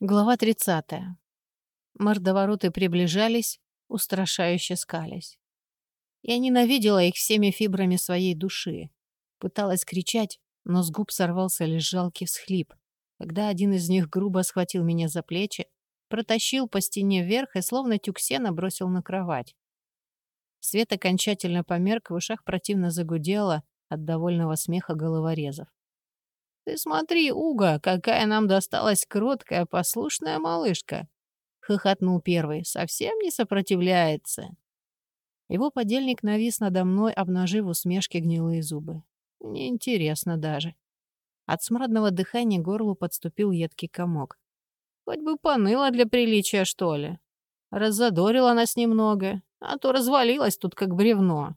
Глава 30. Мордовороты приближались, устрашающе скались. Я ненавидела их всеми фибрами своей души. Пыталась кричать, но с губ сорвался лишь жалкий всхлип, когда один из них грубо схватил меня за плечи, протащил по стене вверх и словно тюк сена бросил на кровать. Свет окончательно померк, в ушах противно загудело от довольного смеха головорезов. «Ты смотри, Уга, какая нам досталась кроткая, послушная малышка!» — хохотнул первый. «Совсем не сопротивляется!» Его подельник навис надо мной, обнажив усмешки гнилые зубы. Неинтересно даже. От смрадного дыхания горлу подступил едкий комок. Хоть бы поныла для приличия, что ли. Раззадорила нас немного, а то развалилась тут как бревно.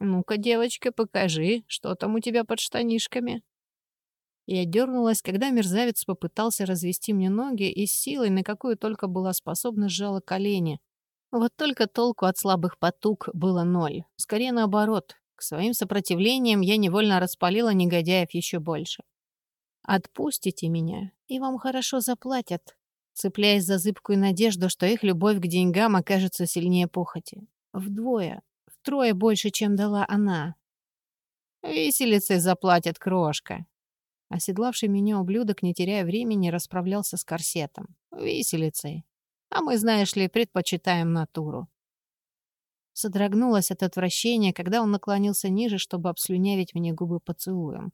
«Ну-ка, девочка, покажи, что там у тебя под штанишками?» Я дернулась, когда мерзавец попытался развести мне ноги и силой, на какую только была способна, сжала колени. Вот только толку от слабых потуг было ноль. Скорее наоборот. К своим сопротивлениям я невольно распалила негодяев еще больше. «Отпустите меня, и вам хорошо заплатят», цепляясь за зыбкую надежду, что их любовь к деньгам окажется сильнее похоти. Вдвое, втрое больше, чем дала она. «Виселицей заплатят, крошка», Оседлавший меня ублюдок, не теряя времени, расправлялся с корсетом. Виселицей. А мы, знаешь ли, предпочитаем натуру. Содрогнулась от отвращения, когда он наклонился ниже, чтобы обслюнявить мне губы поцелуем.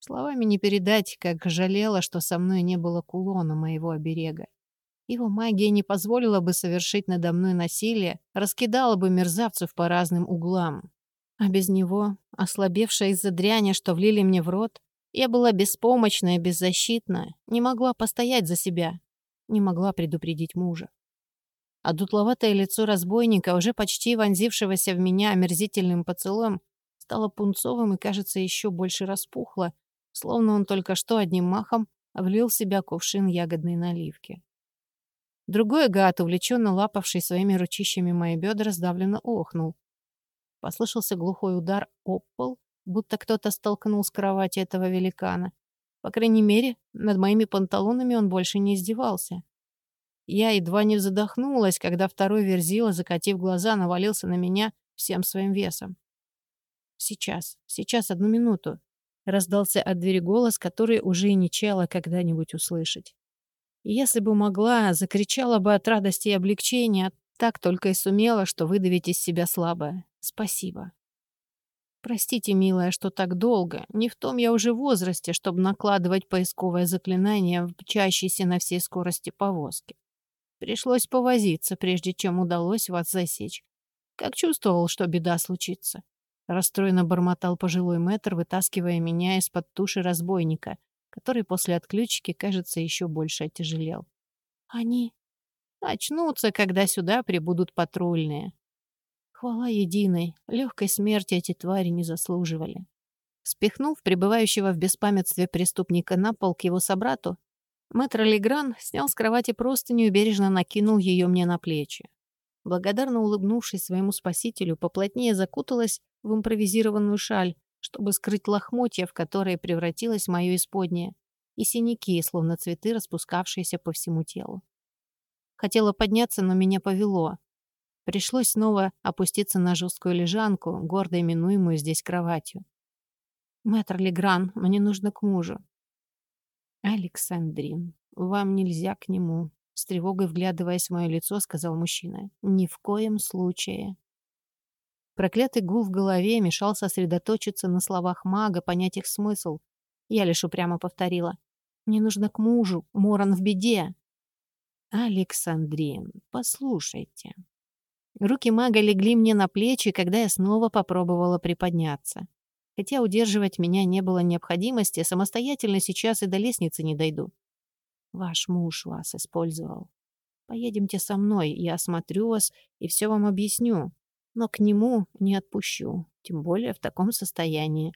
Словами не передать, как жалела, что со мной не было кулона моего оберега. Его магия не позволила бы совершить надо мной насилие, раскидала бы мерзавцев по разным углам. А без него, ослабевшая из-за дряни, что влили мне в рот, я была беспомощная, беззащитная, не могла постоять за себя, не могла предупредить мужа. А дутловатое лицо разбойника, уже почти вонзившегося в меня омерзительным поцелуем, стало пунцовым и, кажется, еще больше распухло, словно он только что одним махом влил в себя кувшин ягодной наливки. Другой гад, увлеченно лапавший своими ручищами мои бедра, сдавленно охнул. Послышался глухой удар об пол, будто кто-то столкнул с кровати этого великана. По крайней мере, над моими панталонами он больше не издевался. Я едва не задохнулась, когда второй верзила, закатив глаза, навалился на меня всем своим весом. «Сейчас, сейчас, одну минуту», — раздался от двери голос, который уже и не чаяла когда-нибудь услышать. И если бы могла, закричала бы от радости и облегчения, так только и сумела, что выдавить из себя слабое. «Спасибо». Простите, милая, что так долго. Не в том я уже возрасте, чтобы накладывать поисковое заклинание в мчащейся на всей скорости повозки. Пришлось повозиться, прежде чем удалось вас засечь. Как чувствовал, что беда случится. Расстроенно бормотал пожилой мэтр, вытаскивая меня из-под туши разбойника, который после отключки, кажется, еще больше отяжелел. Они очнутся, когда сюда прибудут патрульные. Хвала единой, легкой смерти эти твари не заслуживали. Спихнув пребывающего в беспамятстве преступника на пол к его собрату, мэтр Легран снял с кровати простыню и бережно накинул ее мне на плечи. Благодарно улыбнувшись своему спасителю, поплотнее закуталась в импровизированную шаль, чтобы скрыть лохмотья, в которые превратилось мое исподнее, и синяки, словно цветы, распускавшиеся по всему телу. Хотела подняться, но меня повело. Пришлось снова опуститься на жесткую лежанку, гордо именуемую здесь кроватью. «Мэтр Легран, мне нужно к мужу». «Александрин, вам нельзя к нему», — с тревогой вглядываясь в мое лицо, сказал мужчина. «Ни в коем случае». Проклятый гул в голове мешал сосредоточиться на словах мага, понять их смысл. Я лишь упрямо повторила. «Мне нужно к мужу. Моран в беде». «Александрин, послушайте», Руки мага легли мне на плечи, когда я снова попробовала приподняться. Хотя удерживать меня не было необходимости, самостоятельно сейчас и до лестницы не дойду. Ваш муж вас использовал. Поедемте со мной, я осмотрю вас и все вам объясню. Но к нему не отпущу, тем более в таком состоянии.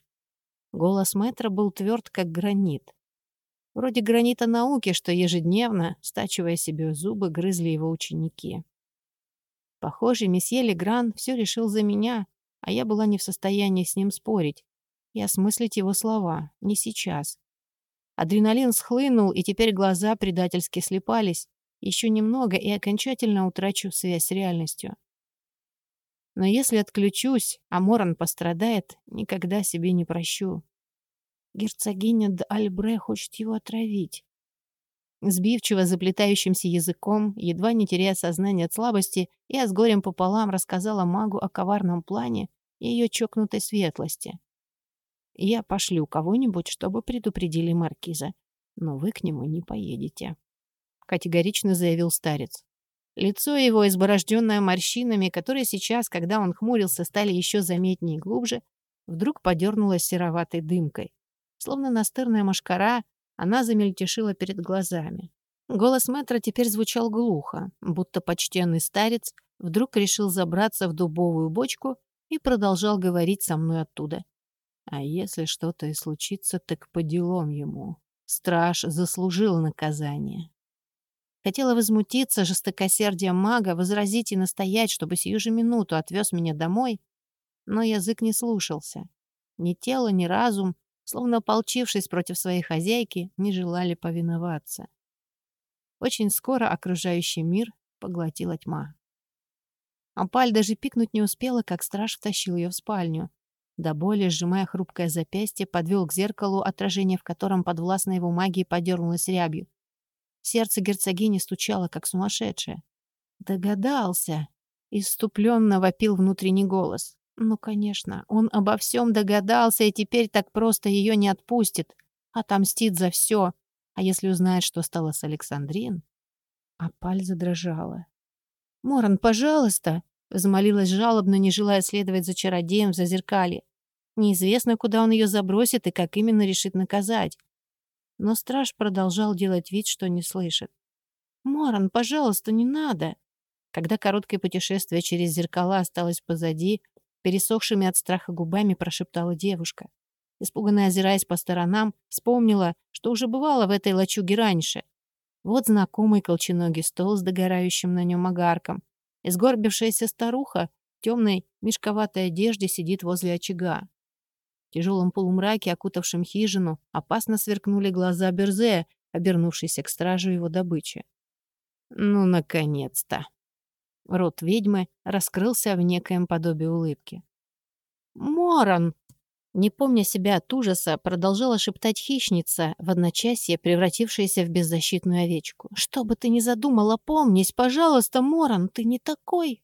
Голос мэтра был тверд, как гранит. Вроде гранита науки, что ежедневно, стачивая себе зубы, грызли его ученики. Похоже, месье Легран все решил за меня, а я была не в состоянии с ним спорить и осмыслить его слова. Не сейчас. Адреналин схлынул, и теперь глаза предательски слепались. Еще немного, и окончательно утрачу связь с реальностью. Но если отключусь, а Моран пострадает, никогда себе не прощу. Герцогиня де Альбре хочет его отравить. Сбивчиво заплетающимся языком, едва не теряя сознание от слабости, я с горем пополам рассказала магу о коварном плане и ее чокнутой светлости. Я пошлю кого-нибудь, чтобы предупредили маркиза, но вы к нему не поедете. Категорично заявил старец. Лицо его, изборожденное морщинами, которые сейчас, когда он хмурился, стали еще заметнее и глубже, вдруг подернулось сероватой дымкой. Словно настырная машкара, она замельтешила перед глазами. Голос мэтра теперь звучал глухо, будто почтенный старец вдруг решил забраться в дубовую бочку и продолжал говорить со мной оттуда. А если что-то и случится, так по делам ему. Страж заслужил наказание. Хотела возмутиться жестокосердием мага, возразить и настоять, чтобы сию же минуту отвез меня домой, но язык не слушался. Ни тело, ни разум словно ополчившись против своей хозяйки, не желали повиноваться. Очень скоро окружающий мир поглотила тьма. Ампаль даже пикнуть не успела, как страж втащил ее в спальню. До боли, сжимая хрупкое запястье, подвел к зеркалу, отражение в котором подвластной его магии подернулось рябью. Сердце герцогини стучало, как сумасшедшее. «Догадался!» — иступленно вопил внутренний голос. Ну, конечно, он обо всем догадался и теперь так просто ее не отпустит. Отомстит за все. А если узнает, что стало с Александрин? А паль задрожала. «Моран, пожалуйста!» — взмолилась жалобно, не желая следовать за чародеем в зазеркалье. Неизвестно, куда он ее забросит и как именно решит наказать. Но страж продолжал делать вид, что не слышит. «Моран, пожалуйста, не надо!» Когда короткое путешествие через зеркала осталось позади, пересохшими от страха губами прошептала девушка. Испуганно озираясь по сторонам, вспомнила, что уже бывало в этой лачуге раньше. Вот знакомый колченогий стол с догорающим на нем огарком. Изгорбившаяся старуха в темной мешковатой одежде сидит возле очага. В тяжелом полумраке, окутавшем хижину, опасно сверкнули глаза Берзе, обернувшейся к стражу его добычи. «Ну, наконец-то!» Рот ведьмы раскрылся в некоем подобии улыбки. «Моран!» Не помня себя от ужаса, продолжала шептать хищница, в одночасье превратившаяся в беззащитную овечку. «Что бы ты ни задумала, помнись, пожалуйста, Моран, ты не такой!»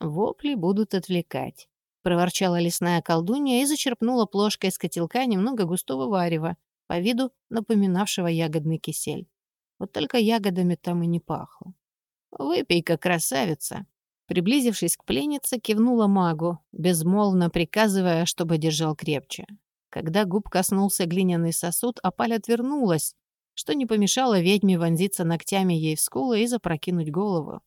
«Вопли будут отвлекать», — проворчала лесная колдунья и зачерпнула плошкой из котелка немного густого варева, по виду напоминавшего ягодный кисель. Вот только ягодами там и не пахло. «Выпей-ка, красавица!» Приблизившись к пленнице, кивнула магу, безмолвно приказывая, чтобы держал крепче. Когда губ коснулся глиняный сосуд, опаль отвернулась, что не помешало ведьме вонзиться ногтями ей в скулы и запрокинуть голову.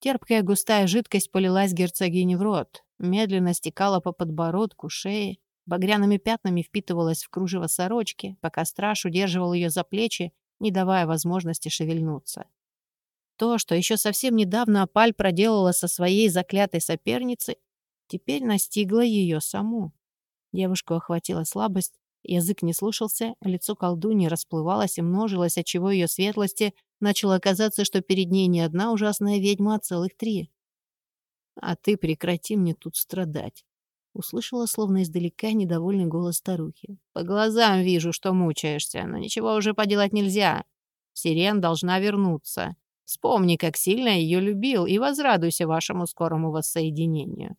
Терпкая густая жидкость полилась герцогине в рот, медленно стекала по подбородку, шее, багряными пятнами впитывалась в кружево сорочки, пока страж удерживал ее за плечи, не давая возможности шевельнуться. То, что еще совсем недавно Апаль проделала со своей заклятой соперницей, теперь настигло ее саму. Девушку охватила слабость, язык не слушался, лицо колдуньи расплывалось и множилось, отчего ее светлости начало казаться, что перед ней не одна ужасная ведьма, а целых три. «А ты прекрати мне тут страдать», — услышала словно издалека недовольный голос старухи. «По глазам вижу, что мучаешься, но ничего уже поделать нельзя. Сирен должна вернуться. Вспомни, как сильно ее любил, и возрадуйся вашему скорому воссоединению».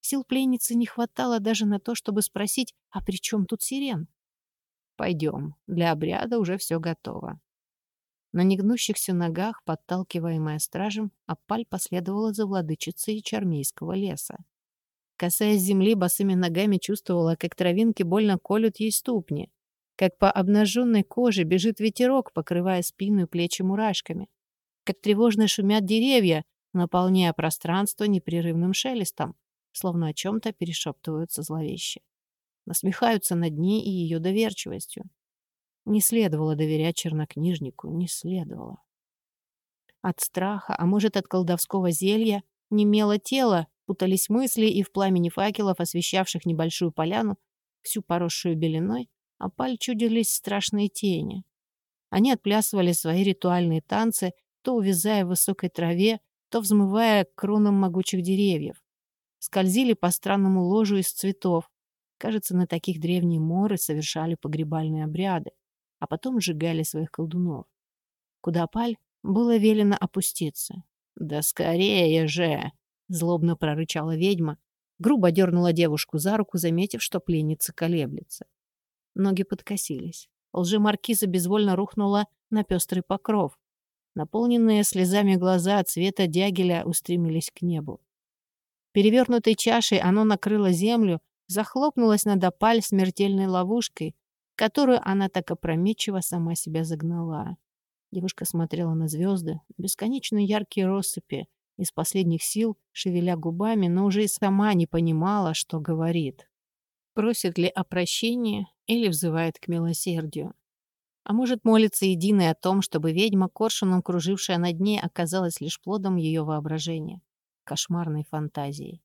Сил пленницы не хватало даже на то, чтобы спросить, а при чем тут сирен? «Пойдем, для обряда уже все готово». На негнущихся ногах, подталкиваемая стражем, Апаль последовала за владычицей Чармейского леса. Касаясь земли, босыми ногами чувствовала, как травинки больно колют ей ступни, как по обнаженной коже бежит ветерок, покрывая спину и плечи мурашками как тревожно шумят деревья, наполняя пространство непрерывным шелестом, словно о чем-то перешептываются зловеще. Насмехаются над ней и ее доверчивостью. Не следовало доверять чернокнижнику, не следовало. От страха, а может от колдовского зелья, немело тело, путались мысли, и в пламени факелов, освещавших небольшую поляну, всю поросшую белиной, а паль чудились страшные тени. Они отплясывали свои ритуальные танцы, то увязая в высокой траве, то взмывая к кронам могучих деревьев. Скользили по странному ложу из цветов. Кажется, на таких древние моры совершали погребальные обряды, а потом сжигали своих колдунов. Куда паль было велено опуститься. «Да скорее же!» — злобно прорычала ведьма, грубо дернула девушку за руку, заметив, что пленница колеблется. Ноги подкосились. Лжемаркиза безвольно рухнула на пестрый покров. Наполненные слезами глаза цвета дягеля устремились к небу. Перевернутой чашей оно накрыло землю, захлопнулось над опаль смертельной ловушкой, которую она так опрометчиво сама себя загнала. Девушка смотрела на звезды, бесконечно яркие россыпи, из последних сил, шевеля губами, но уже и сама не понимала, что говорит. Просит ли о прощении или взывает к милосердию. А может, молится единой о том, чтобы ведьма, коршуном кружившая над ней, оказалась лишь плодом ее воображения, кошмарной фантазией.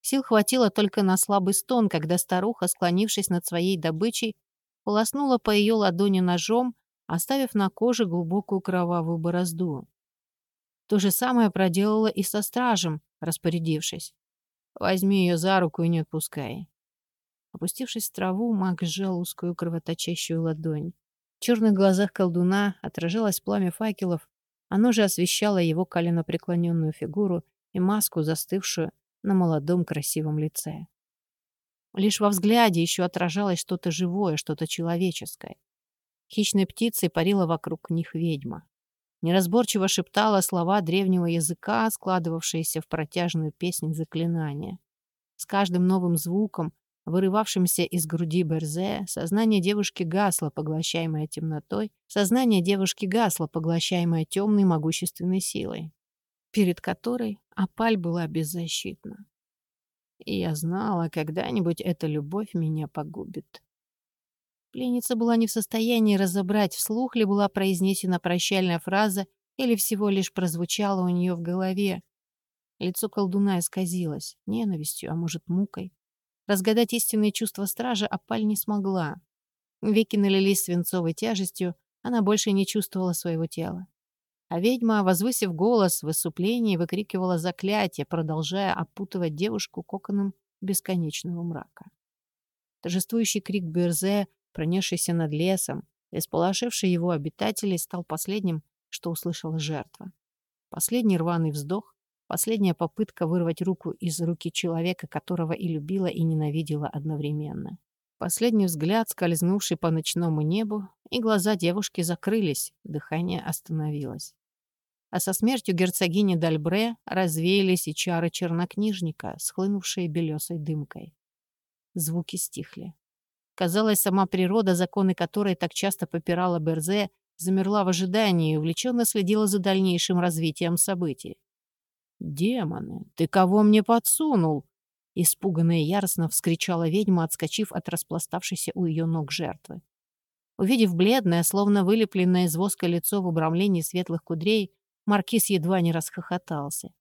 Сил хватило только на слабый стон, когда старуха, склонившись над своей добычей, полоснула по ее ладони ножом, оставив на коже глубокую кровавую борозду. То же самое проделала и со стражем, распорядившись. «Возьми ее за руку и не отпускай». Опустившись в траву, маг сжал узкую кровоточащую ладонь. В черных глазах колдуна отражалось пламя факелов, оно же освещало его коленопреклоненную фигуру и маску, застывшую на молодом красивом лице. Лишь во взгляде еще отражалось что-то живое, что-то человеческое. Хищной птицей парила вокруг них ведьма. Неразборчиво шептала слова древнего языка, складывавшиеся в протяжную песнь заклинания. С каждым новым звуком, вырывавшимся из груди Берзе, сознание девушки гасло, поглощаемое темнотой, сознание девушки гасло, поглощаемое темной могущественной силой, перед которой опаль была беззащитна. И я знала, когда-нибудь эта любовь меня погубит. Пленница была не в состоянии разобрать, вслух ли была произнесена прощальная фраза или всего лишь прозвучала у нее в голове. Лицо колдуна исказилось, ненавистью, а может, мукой. Разгадать истинные чувства стража Апаль не смогла. Веки налились свинцовой тяжестью, она больше не чувствовала своего тела. А ведьма, возвысив голос в высуплении, выкрикивала заклятие, продолжая опутывать девушку коконом бесконечного мрака. Торжествующий крик Берзе пронесшийся над лесом, исполошивший его обитателей, стал последним, что услышала жертва. Последний рваный вздох, последняя попытка вырвать руку из руки человека, которого и любила, и ненавидела одновременно. Последний взгляд, скользнувший по ночному небу, и глаза девушки закрылись, дыхание остановилось. А со смертью герцогини Дальбре развеялись и чары чернокнижника, схлынувшие белесой дымкой. Звуки стихли. Казалось, сама природа, законы которой так часто попирала Берзе, замерла в ожидании и увлеченно следила за дальнейшим развитием событий. «Демоны, ты кого мне подсунул?» Испуганная яростно вскричала ведьма, отскочив от распластавшейся у ее ног жертвы. Увидев бледное, словно вылепленное из воска лицо в обрамлении светлых кудрей, маркиз едва не расхохотался.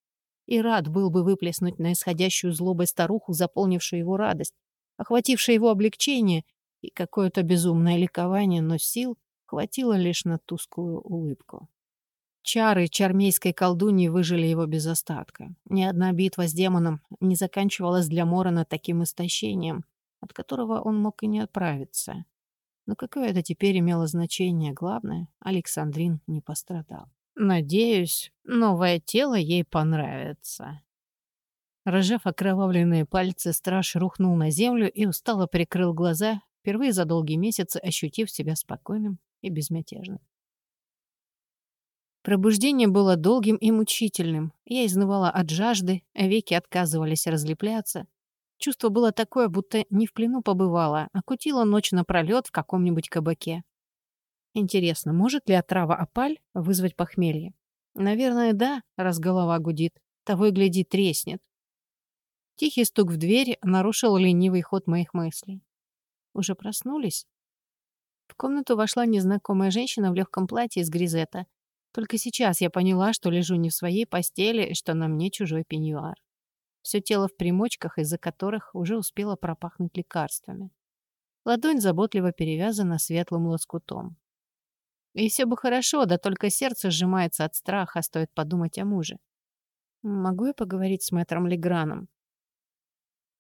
И рад был бы выплеснуть на исходящую злобой старуху, заполнившую его радость, охватившее его облегчение и какое-то безумное ликование, но сил хватило лишь на тусклую улыбку. Чары чармейской колдуньи выжили его без остатка. Ни одна битва с демоном не заканчивалась для Морона таким истощением, от которого он мог и не отправиться. Но какое это теперь имело значение? Главное, Александрин не пострадал. Надеюсь, новое тело ей понравится. Рожав окровавленные пальцы, страж рухнул на землю и устало прикрыл глаза, впервые за долгие месяцы ощутив себя спокойным и безмятежным. Пробуждение было долгим и мучительным. Я изнывала от жажды, веки отказывались разлепляться. Чувство было такое, будто не в плену побывала, а кутила ночь напролет в каком-нибудь кабаке. Интересно, может ли отрава опаль вызвать похмелье? Наверное, да, раз голова гудит. Того и гляди, треснет. Тихий стук в дверь нарушил ленивый ход моих мыслей. Уже проснулись? В комнату вошла незнакомая женщина в легком платье из гризета. Только сейчас я поняла, что лежу не в своей постели что на мне чужой пеньюар. Все тело в примочках, из-за которых уже успело пропахнуть лекарствами. Ладонь заботливо перевязана светлым лоскутом. И все бы хорошо, да только сердце сжимается от страха, стоит подумать о муже. Могу я поговорить с мэтром Леграном?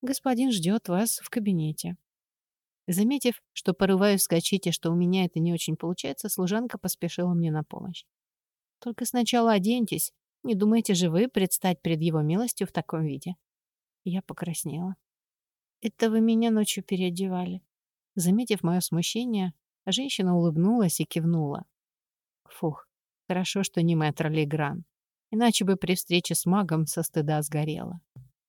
Господин ждет вас в кабинете. Заметив, что порываюсь вскочить и что у меня это не очень получается, служанка поспешила мне на помощь. Только сначала оденьтесь. Не думайте же вы предстать перед его милостью в таком виде. Я покраснела. Это вы меня ночью переодевали. Заметив мое смущение, женщина улыбнулась и кивнула. Фух, хорошо, что не мэтр Легран. Иначе бы при встрече с магом со стыда сгорела.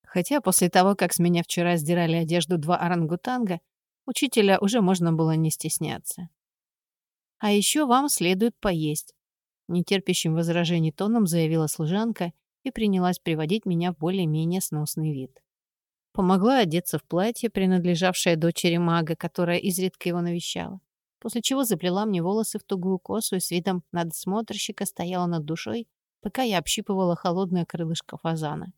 Хотя после того, как с меня вчера сдирали одежду два орангутанга, учителя уже можно было не стесняться. А еще вам следует поесть. Нетерпящим возражений тоном заявила служанка и принялась приводить меня в более-менее сносный вид. Помогла одеться в платье, принадлежавшее дочери мага, которая изредка его навещала. После чего заплела мне волосы в тугую косу и с видом надсмотрщика стояла над душой, пока я общипывала холодное крылышко фазана.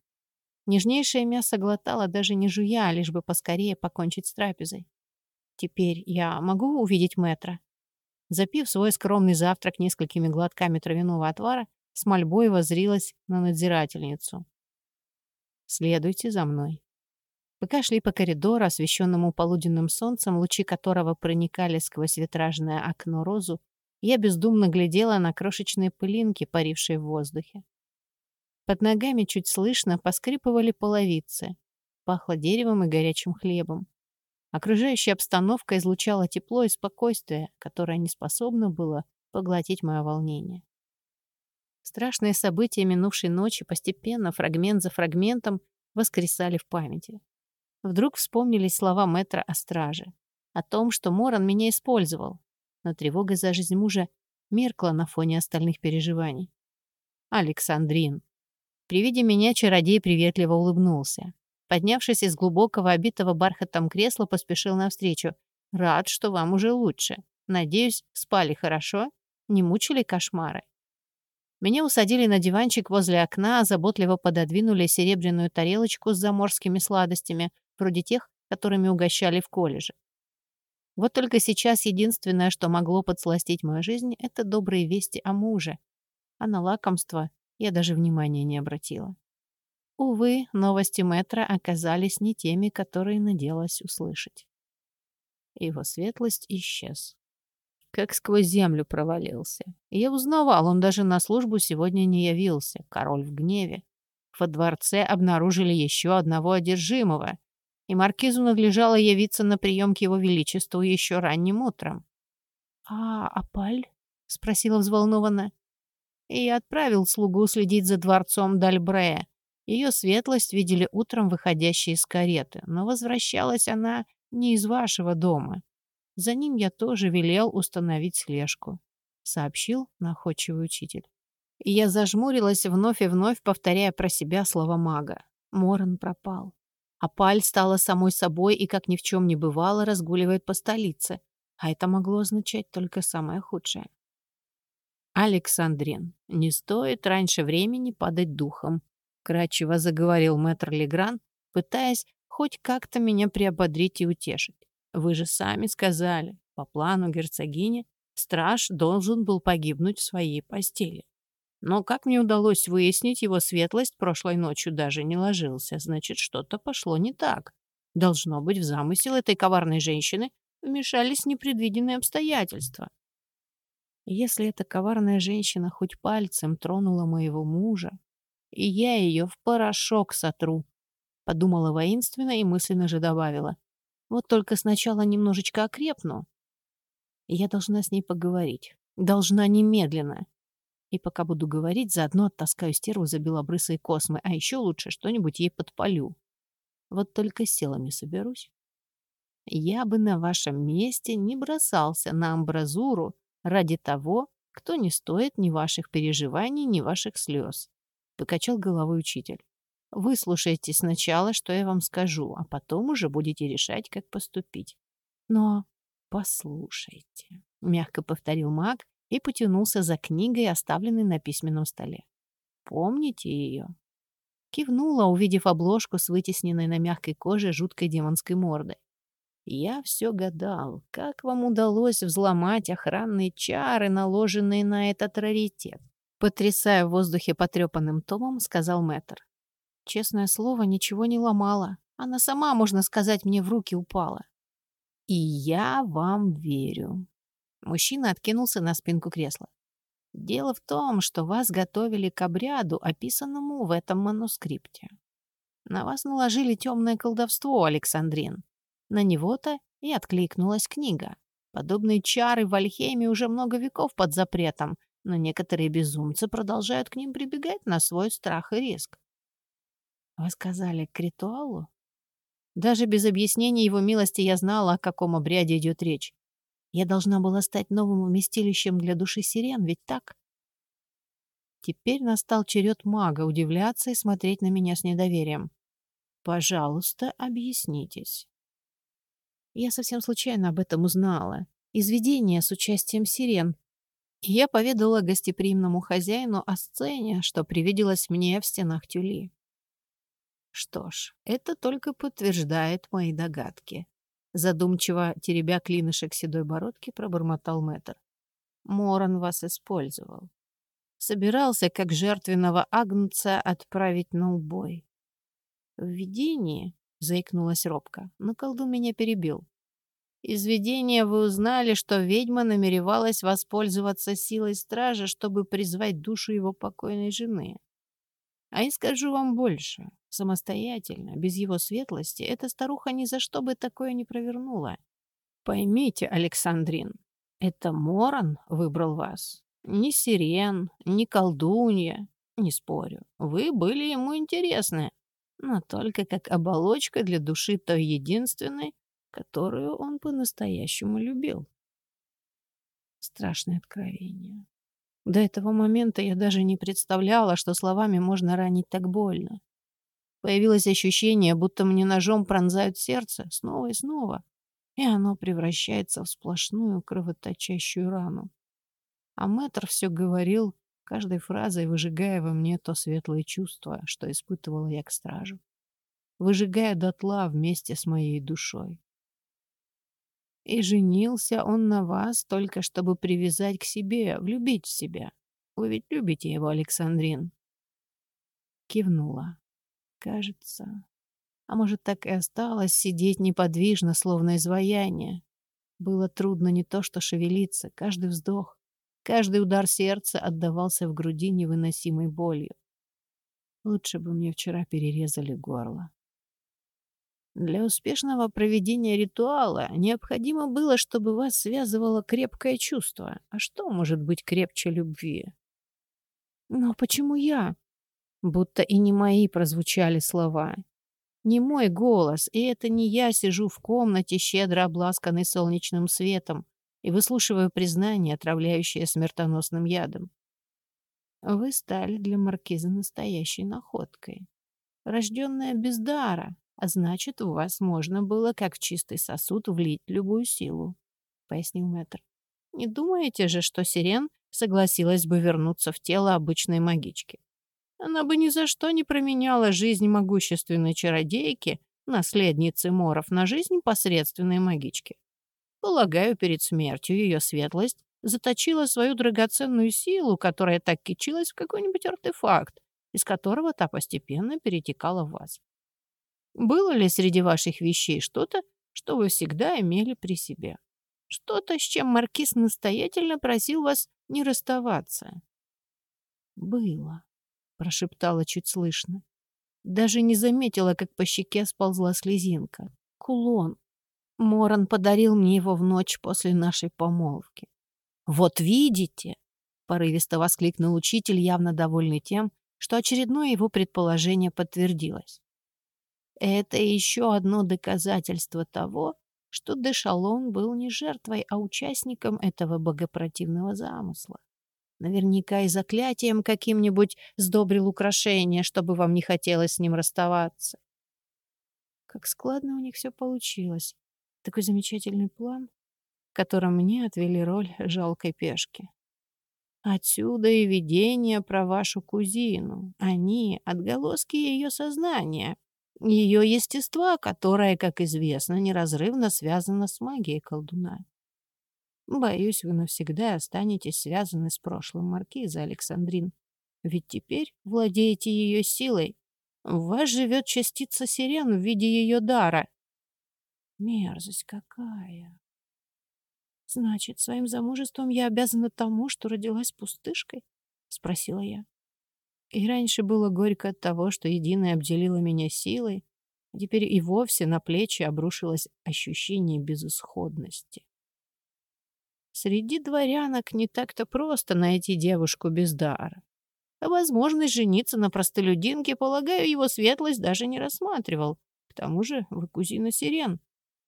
Нежнейшее мясо глотала, даже не жуя, лишь бы поскорее покончить с трапезой. Теперь я могу увидеть мэтра? Запив свой скромный завтрак несколькими глотками травяного отвара, с мольбой возрилась на надзирательницу. «Следуйте за мной». Пока шли по коридору, освещенному полуденным солнцем, лучи которого проникали сквозь витражное окно розу, я бездумно глядела на крошечные пылинки, парившие в воздухе. Под ногами чуть слышно поскрипывали половицы. Пахло деревом и горячим хлебом. Окружающая обстановка излучала тепло и спокойствие, которое не способно было поглотить мое волнение. Страшные события минувшей ночи постепенно, фрагмент за фрагментом, воскресали в памяти. Вдруг вспомнились слова мэтра о страже. О том, что Моран меня использовал. Но тревога за жизнь мужа меркла на фоне остальных переживаний. Александрин. При виде меня чародей приветливо улыбнулся. Поднявшись из глубокого, обитого бархатом кресла, поспешил навстречу. «Рад, что вам уже лучше. Надеюсь, спали хорошо? Не мучили кошмары?» Меня усадили на диванчик возле окна, заботливо пододвинули серебряную тарелочку с заморскими сладостями, вроде тех, которыми угощали в колледже. Вот только сейчас единственное, что могло подсластить мою жизнь, это добрые вести о муже. А на лакомство я даже внимания не обратила. Увы, новости Метра оказались не теми, которые надеялась услышать. Его светлость исчез. Как сквозь землю провалился. Я узнавал, он даже на службу сегодня не явился. Король в гневе. Во дворце обнаружили еще одного одержимого, и маркизу надлежало явиться на прием к его величеству еще ранним утром. «А Апаль?» — спросила взволнованно. И я отправил слугу следить за дворцом Дальбрея. Ее светлость видели утром выходящей из кареты, но возвращалась она не из вашего дома. За ним я тоже велел установить слежку», — сообщил находчивый учитель. Я зажмурилась вновь и вновь, повторяя про себя слова мага. Моран пропал. А Паль стала самой собой и, как ни в чем не бывало, разгуливает по столице. А это могло означать только самое худшее. «Александрин, не стоит раньше времени падать духом», — кратчево заговорил мэтр Легран, пытаясь хоть как-то меня приободрить и утешить. «Вы же сами сказали, по плану герцогини, страж должен был погибнуть в своей постели. Но, как мне удалось выяснить, его светлость прошлой ночью даже не ложился. Значит, что-то пошло не так. Должно быть, в замысел этой коварной женщины вмешались непредвиденные обстоятельства. Если эта коварная женщина хоть пальцем тронула моего мужа, и я ее в порошок сотру, подумала воинственно и мысленно же добавила. Вот только сначала немножечко окрепну. Я должна с ней поговорить. Должна немедленно. И пока буду говорить, заодно оттаскаю стерву за белобрысые космы, а еще лучше что-нибудь ей подпалю. Вот только силами соберусь. Я бы на вашем месте не бросался на амбразуру ради того, кто не стоит ни ваших переживаний, ни ваших слез. Покачал головой учитель. Выслушайте сначала, что я вам скажу, а потом уже будете решать, как поступить. Но послушайте, мягко повторил маг, и потянулся за книгой, оставленной на письменном столе. «Помните ее?» Кивнула, увидев обложку с вытесненной на мягкой коже жуткой демонской мордой. Я все гадал, как вам удалось взломать охранные чары, наложенные на этот раритет. Потрясая в воздухе потрепанным томом, сказал мэтр. Честное слово, ничего не ломала. Она сама, можно сказать, мне в руки упала. И я вам верю. Мужчина откинулся на спинку кресла. Дело в том, что вас готовили к обряду, описанному в этом манускрипте. На вас наложили темное колдовство, Александрин. На него-то и откликнулась книга. Подобные чары в Альхейме уже много веков под запретом, но некоторые безумцы продолжают к ним прибегать на свой страх и риск. Вы сказали к ритуалу? Даже без объяснения его милости я знала, о каком обряде идет речь. Я должна была стать новым вместилищем для души сирен, ведь так? Теперь настал черед мага удивляться и смотреть на меня с недоверием. «Пожалуйста, объяснитесь». Я совсем случайно об этом узнала. Из видения с участием сирен. Я поведала гостеприимному хозяину о сцене, что привиделось мне в стенах тюли. Что ж, это только подтверждает мои догадки. Задумчиво, теребя клинышек седой бородки, пробормотал мэтр. Моран вас использовал. Собирался, как жертвенного агнца, отправить на убой. В видении заикнулась робко, но колдун меня перебил. Из видения вы узнали, что ведьма намеревалась воспользоваться силой стража, чтобы призвать душу его покойной жены. А я скажу вам больше. Самостоятельно, без его светлости, эта старуха ни за что бы такое не провернула. Поймите, Александрин, это Моран выбрал вас. Ни сирен, ни колдунья, не спорю. Вы были ему интересны но только как оболочка для души той единственной, которую он по-настоящему любил. Страшное откровение. До этого момента я даже не представляла, что словами можно ранить так больно. Появилось ощущение, будто мне ножом пронзают сердце снова и снова, и оно превращается в сплошную кровоточащую рану. А мэтр все говорил, каждой фразой выжигая во мне то светлое чувство, что испытывала я к стражу. Выжигая дотла вместе с моей душой. И женился он на вас только чтобы привязать к себе, влюбить в себя. Вы ведь любите его, Александрин? Кивнула. Кажется. А может, так и осталось сидеть неподвижно, словно изваяние. Было трудно не то что шевелиться, каждый вздох, Каждый удар сердца отдавался в груди невыносимой болью. Лучше бы мне вчера перерезали горло. Для успешного проведения ритуала необходимо было, чтобы вас связывало крепкое чувство. А что может быть крепче любви? Но почему я? Будто и не мои прозвучали слова. Не мой голос, и это не я сижу в комнате, щедро обласканной солнечным светом, и выслушиваю признание, отравляющее смертоносным ядом. Вы стали для маркиза настоящей находкой. Рожденная без дара, а значит, у вас можно было, как в чистый сосуд, влить любую силу, — пояснил мэтр. Не думаете же, что Сирен согласилась бы вернуться в тело обычной магички? Она бы ни за что не променяла жизнь могущественной чародейки, наследницы Моров, на жизнь посредственной магички. Полагаю, перед смертью ее светлость заточила свою драгоценную силу, которая так кичилась в какой-нибудь артефакт, из которого та постепенно перетекала в вас. Было ли среди ваших вещей что-то, что вы всегда имели при себе? Что-то, с чем маркиз настоятельно просил вас не расставаться? «Было», — прошептала чуть слышно. Даже не заметила, как по щеке сползла слезинка. «Кулон, Моран подарил мне его в ночь после нашей помолвки. «Вот видите!» — порывисто воскликнул учитель, явно довольный тем, что очередное его предположение подтвердилось. Это еще одно доказательство того, что Дешалон был не жертвой, а участником этого богопротивного замысла. Наверняка и заклятием каким-нибудь сдобрил украшение, чтобы вам не хотелось с ним расставаться. Как складно у них все получилось. Такой замечательный план, в котором мне отвели роль жалкой пешки. Отсюда и видение про вашу кузину. Они — отголоски ее сознания. Ее естества, которое, как известно, неразрывно связано с магией колдуна. Боюсь, вы навсегда останетесь связаны с прошлым маркиза Александрин. Ведь теперь владеете ее силой. В вас живет частица сирен в виде ее дара. Мерзость какая! Значит, своим замужеством я обязана тому, что родилась пустышкой? Спросила я. И раньше было горько от того, что единая обделила меня силой, а теперь и вовсе на плечи обрушилось ощущение безысходности. Среди дворянок не так-то просто найти девушку без дара. А возможность жениться на простолюдинке, полагаю, его светлость даже не рассматривал. К тому же вы кузина Сирен.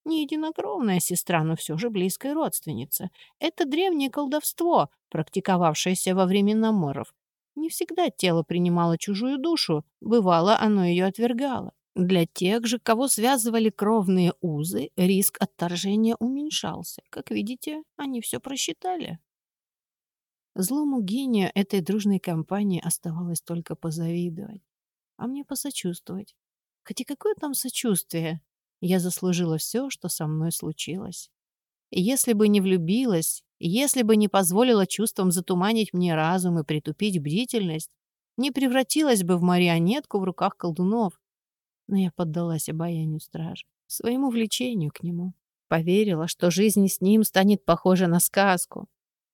Не единокровная сестра, но все же близкая родственница. Это древнее колдовство, практиковавшееся во времена моров. Не всегда тело принимало чужую душу, бывало, оно ее отвергало. Для тех же, кого связывали кровные узы, риск отторжения уменьшался. Как видите, они все просчитали. Злому гению этой дружной компании оставалось только позавидовать, а мне посочувствовать. Хотя какое там сочувствие? Я заслужила все, что со мной случилось. Если бы не влюбилась, если бы не позволила чувствам затуманить мне разум и притупить бдительность, не превратилась бы в марионетку в руках колдунов, но я поддалась обаянию стража, своему влечению к нему. Поверила, что жизнь с ним станет похожа на сказку.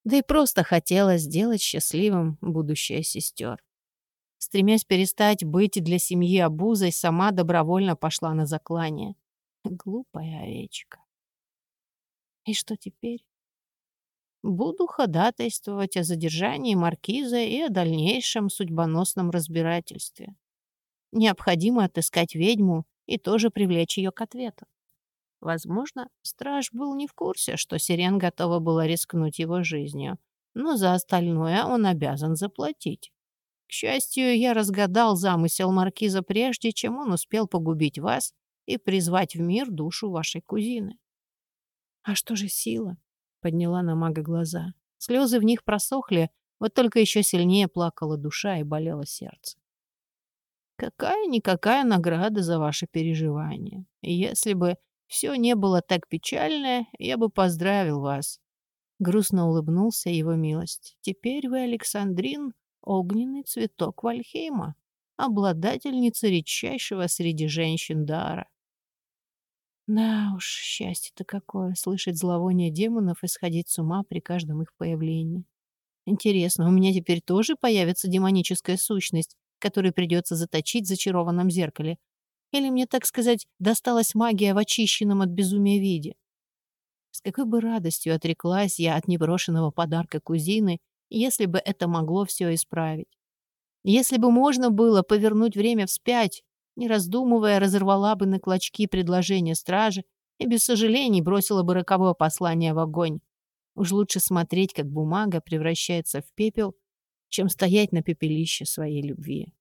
Да и просто хотела сделать счастливым будущее сестер. Стремясь перестать быть для семьи обузой, сама добровольно пошла на заклание. Глупая овечка. И что теперь? Буду ходатайствовать о задержании маркиза и о дальнейшем судьбоносном разбирательстве. Необходимо отыскать ведьму и тоже привлечь ее к ответу. Возможно, страж был не в курсе, что Сирен готова была рискнуть его жизнью, но за остальное он обязан заплатить. К счастью, я разгадал замысел маркиза прежде, чем он успел погубить вас и призвать в мир душу вашей кузины. «А что же сила?» — подняла на мага глаза. Слезы в них просохли, вот только еще сильнее плакала душа и болело сердце. Какая-никакая награда за ваше переживание. Если бы все не было так печально, я бы поздравил вас. Грустно улыбнулся его милость. Теперь вы, Александрин, огненный цветок Вальхейма, обладательница редчайшего среди женщин дара. Да уж, счастье-то какое, слышать зловоние демонов и сходить с ума при каждом их появлении. Интересно, у меня теперь тоже появится демоническая сущность, который придется заточить в зачарованном зеркале. Или мне, так сказать, досталась магия в очищенном от безумия виде. С какой бы радостью отреклась я от неброшенного подарка кузины, если бы это могло все исправить. Если бы можно было повернуть время вспять, не раздумывая, разорвала бы на клочки предложение стражи и без сожалений бросила бы роковое послание в огонь. Уж лучше смотреть, как бумага превращается в пепел, чем стоять на пепелище своей любви.